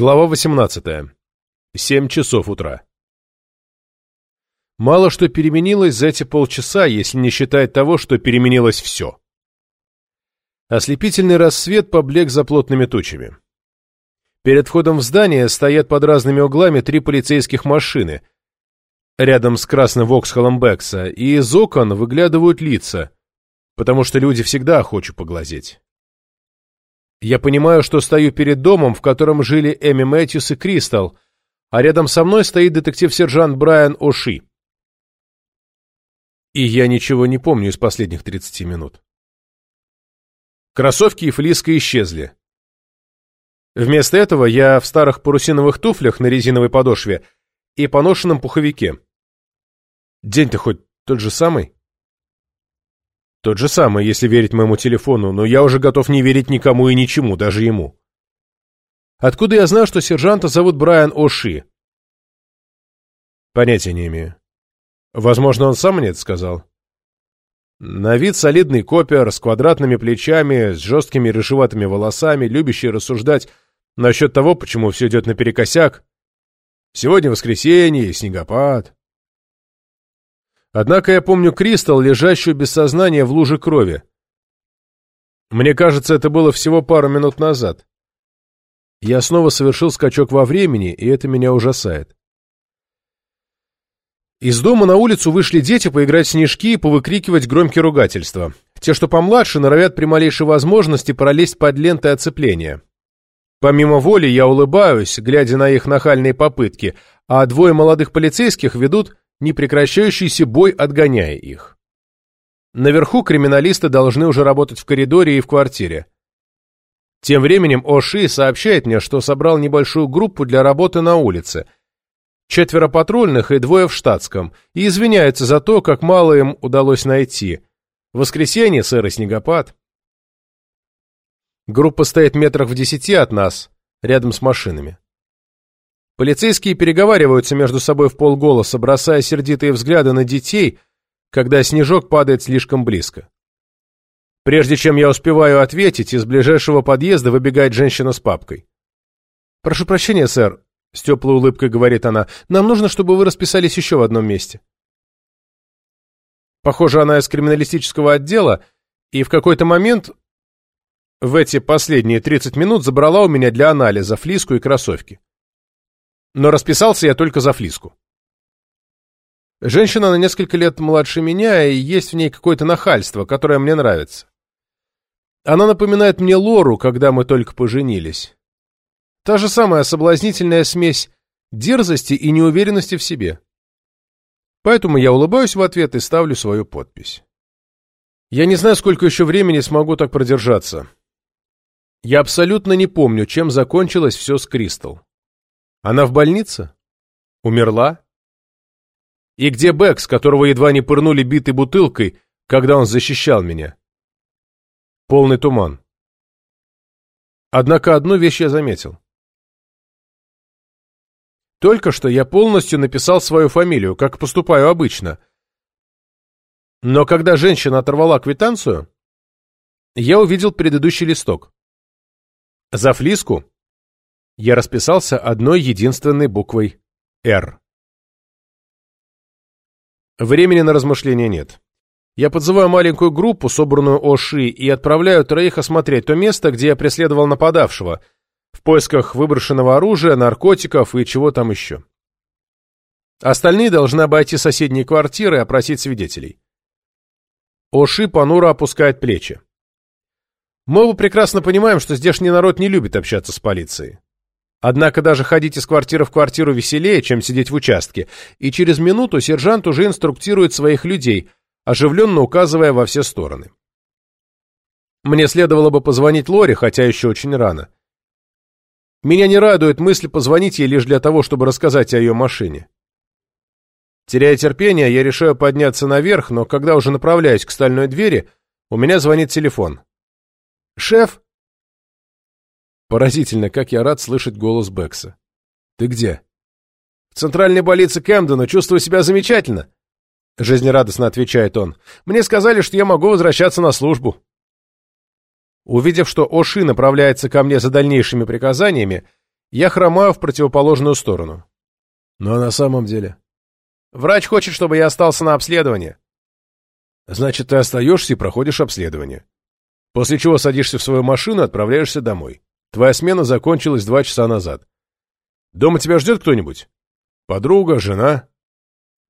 Глава 18. Семь часов утра. Мало что переменилось за эти полчаса, если не считать того, что переменилось все. Ослепительный рассвет поблек за плотными тучами. Перед входом в здание стоят под разными углами три полицейских машины, рядом с красным Воксхолом Бекса, и из окон выглядывают лица, потому что люди всегда охочут поглазеть. Я понимаю, что стою перед домом, в котором жили Эми Мэтьюс и Кристал, а рядом со мной стоит детектив-сержант Брайан О'Ши. И я ничего не помню из последних 30 минут. Кроссовки и флиска исчезли. Вместо этого я в старых парусиновых туфлях на резиновой подошве и поношенном пуховике. День-то хоть тот же самый? Тот же самый, если верить моему телефону, но я уже готов не верить никому и ничему, даже ему. Откуда я знаю, что сержанта зовут Брайан О'Ши? Понятия не имею. Возможно, он сам мне это сказал. На вид солидный копер с квадратными плечами, с жесткими рыжеватыми волосами, любящий рассуждать насчет того, почему все идет наперекосяк. Сегодня воскресенье, снегопад. Однако я помню Кристал, лежащую без сознания в луже крови. Мне кажется, это было всего пару минут назад. Я снова совершил скачок во времени, и это меня ужасает. Из дома на улицу вышли дети поиграть в снежки и повыкрикивать громкие ругательства. Те, что помладше, норовят при малейшей возможности пролезть под ленты оцепления. Помимо воли я улыбаюсь, глядя на их нахальные попытки, а двое молодых полицейских ведут непрекращающийся бой, отгоняя их. Наверху криминалисты должны уже работать в коридоре и в квартире. Тем временем Оши сообщает мне, что собрал небольшую группу для работы на улице. Четверо патрульных и двое в штатском, и извиняется за то, как мало им удалось найти. Воскресенье, сэр, и снегопад. Группа стоит метрах в десяти от нас, рядом с машинами. Полицейские переговариваются между собой в полголоса, бросая сердитые взгляды на детей, когда снежок падает слишком близко. Прежде чем я успеваю ответить, из ближайшего подъезда выбегает женщина с папкой. «Прошу прощения, сэр», — с теплой улыбкой говорит она, — «нам нужно, чтобы вы расписались еще в одном месте». Похоже, она из криминалистического отдела, и в какой-то момент в эти последние 30 минут забрала у меня для анализа флиску и кроссовки но расписался я только за флиску. Женщина на несколько лет младше меня, и есть в ней какое-то нахальство, которое мне нравится. Она напоминает мне Лору, когда мы только поженились. Та же самая соблазнительная смесь дерзости и неуверенности в себе. Поэтому я улыбаюсь в ответ и ставлю свою подпись. Я не знаю, сколько еще времени смогу так продержаться. Я абсолютно не помню, чем закончилось все с Кристал. Она в больнице? Умерла? И где Бэкс, которого едва не пырнули битой бутылкой, когда он защищал меня? Полный туман. Однако одну вещь я заметил. Только что я полностью написал свою фамилию, как поступаю обычно. Но когда женщина оторвала квитанцию, я увидел предыдущий листок. За флиску я расписался одной единственной буквой «Р». Времени на размышления нет. Я подзываю маленькую группу, собранную Оши, и отправляю троих осмотреть то место, где я преследовал нападавшего, в поисках выброшенного оружия, наркотиков и чего там еще. Остальные должны обойти соседние квартиры и опросить свидетелей. Оши понуро опускает плечи. Мы прекрасно понимаем, что здешний народ не любит общаться с полицией. Однако даже ходить из квартиры в квартиру веселее, чем сидеть в участке, и через минуту сержант уже инструктирует своих людей, оживленно указывая во все стороны. Мне следовало бы позвонить Лоре, хотя еще очень рано. Меня не радует мысль позвонить ей лишь для того, чтобы рассказать о ее машине. Теряя терпение, я решаю подняться наверх, но когда уже направляюсь к стальной двери, у меня звонит телефон. «Шеф!» Поразительно, как я рад слышать голос Бекса. «Ты где?» «В центральной больнице Кэмдена, чувствую себя замечательно», — жизнерадостно отвечает он. «Мне сказали, что я могу возвращаться на службу». Увидев, что Оши направляется ко мне за дальнейшими приказаниями, Я хромаю в противоположную сторону. Ну а на самом деле? Врач хочет, чтобы я остался на обследование. Значит, ты остаешься и проходишь обследование. После чего садишься в свою машину и отправляешься домой. Твоя смена закончилась два часа назад. Дома тебя ждет кто-нибудь? Подруга, жена?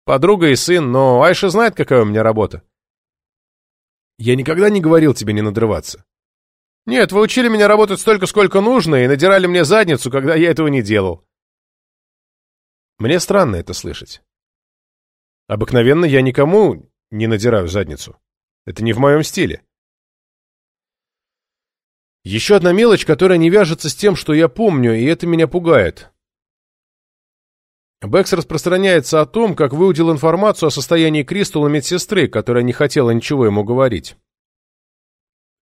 Подруга и сын, но Айша знает, какая у меня работа. Я никогда не говорил тебе не надрываться. Нет, вы учили меня работать столько, сколько нужно, и надирали мне задницу, когда я этого не делал. Мне странно это слышать. Обыкновенно я никому не надираю задницу. Это не в моем стиле. Еще одна мелочь, которая не вяжется с тем, что я помню, и это меня пугает. Бэкс распространяется о том, как выудил информацию о состоянии Кристалла медсестры, которая не хотела ничего ему говорить.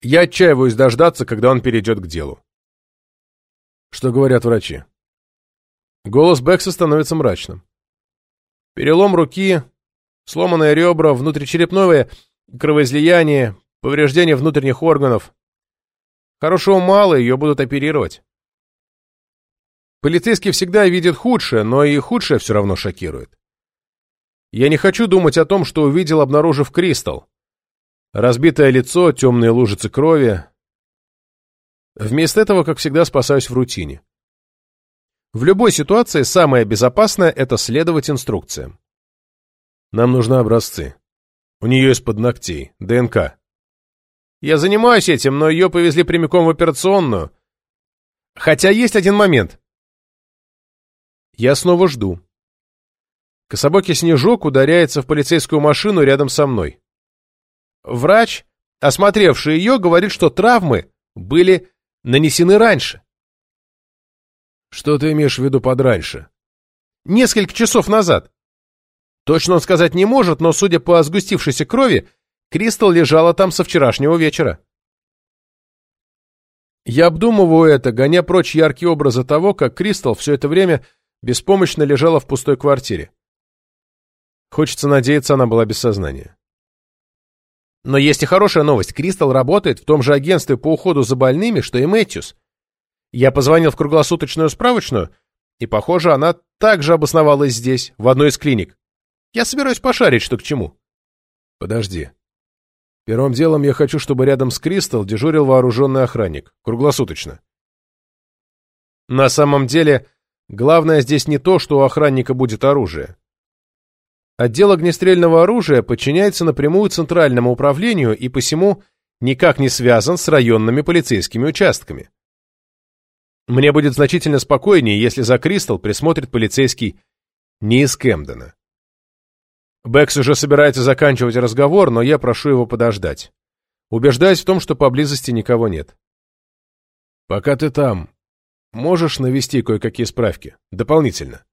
Я отчаиваюсь дождаться, когда он перейдет к делу. Что говорят врачи? Голос Бэкса становится мрачным. Перелом руки, сломанные ребра, внутричерепное кровоизлияние, повреждение внутренних органов. Хорошего мало, ее будут оперировать. Полицейский всегда видит худшее, но и худшее все равно шокирует. Я не хочу думать о том, что увидел, обнаружив Кристалл. Разбитое лицо, темные лужицы крови. Вместо этого, как всегда, спасаюсь в рутине. В любой ситуации самое безопасное – это следовать инструкциям. Нам нужны образцы. У нее из-под ногтей, ДНК. Я занимаюсь этим, но ее повезли прямиком в операционную. Хотя есть один момент. Я снова жду. Кособокий снежок ударяется в полицейскую машину рядом со мной. Врач, осмотревший ее, говорит, что травмы были нанесены раньше. Что ты имеешь в виду под раньше? Несколько часов назад. Точно он сказать не может, но, судя по сгустившейся крови, Кристал лежала там со вчерашнего вечера. Я обдумываю это, гоня прочь яркие образы того, как Кристал все это время беспомощно лежала в пустой квартире. Хочется надеяться, она была без сознания. Но есть и хорошая новость. Кристал работает в том же агентстве по уходу за больными, что и Мэтьюс. Я позвонил в круглосуточную справочную, и, похоже, она также обосновалась здесь, в одной из клиник. Я собираюсь пошарить, что к чему. Подожди. Первым делом я хочу, чтобы рядом с Кристал дежурил вооруженный охранник. Круглосуточно. На самом деле, главное здесь не то, что у охранника будет оружие. Отдел огнестрельного оружия подчиняется напрямую Центральному управлению и посему никак не связан с районными полицейскими участками. Мне будет значительно спокойнее, если за Кристал присмотрит полицейский не из Кэмдена. Бэкс уже собирается заканчивать разговор, но я прошу его подождать. Убеждаюсь в том, что поблизости никого нет. Пока ты там, можешь навести кое-какие справки? Дополнительно.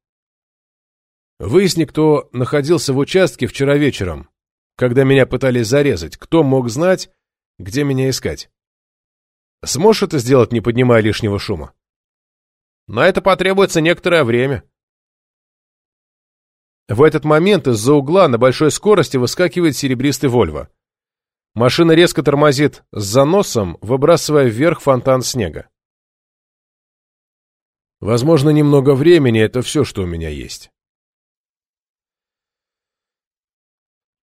Выясни, кто находился в участке вчера вечером, когда меня пытались зарезать, кто мог знать, где меня искать. Сможешь это сделать, не поднимая лишнего шума? На это потребуется некоторое время. В этот момент из-за угла на большой скорости выскакивает серебристый Вольво. Машина резко тормозит с заносом, выбрасывая вверх фонтан снега. Возможно, немного времени — это все, что у меня есть.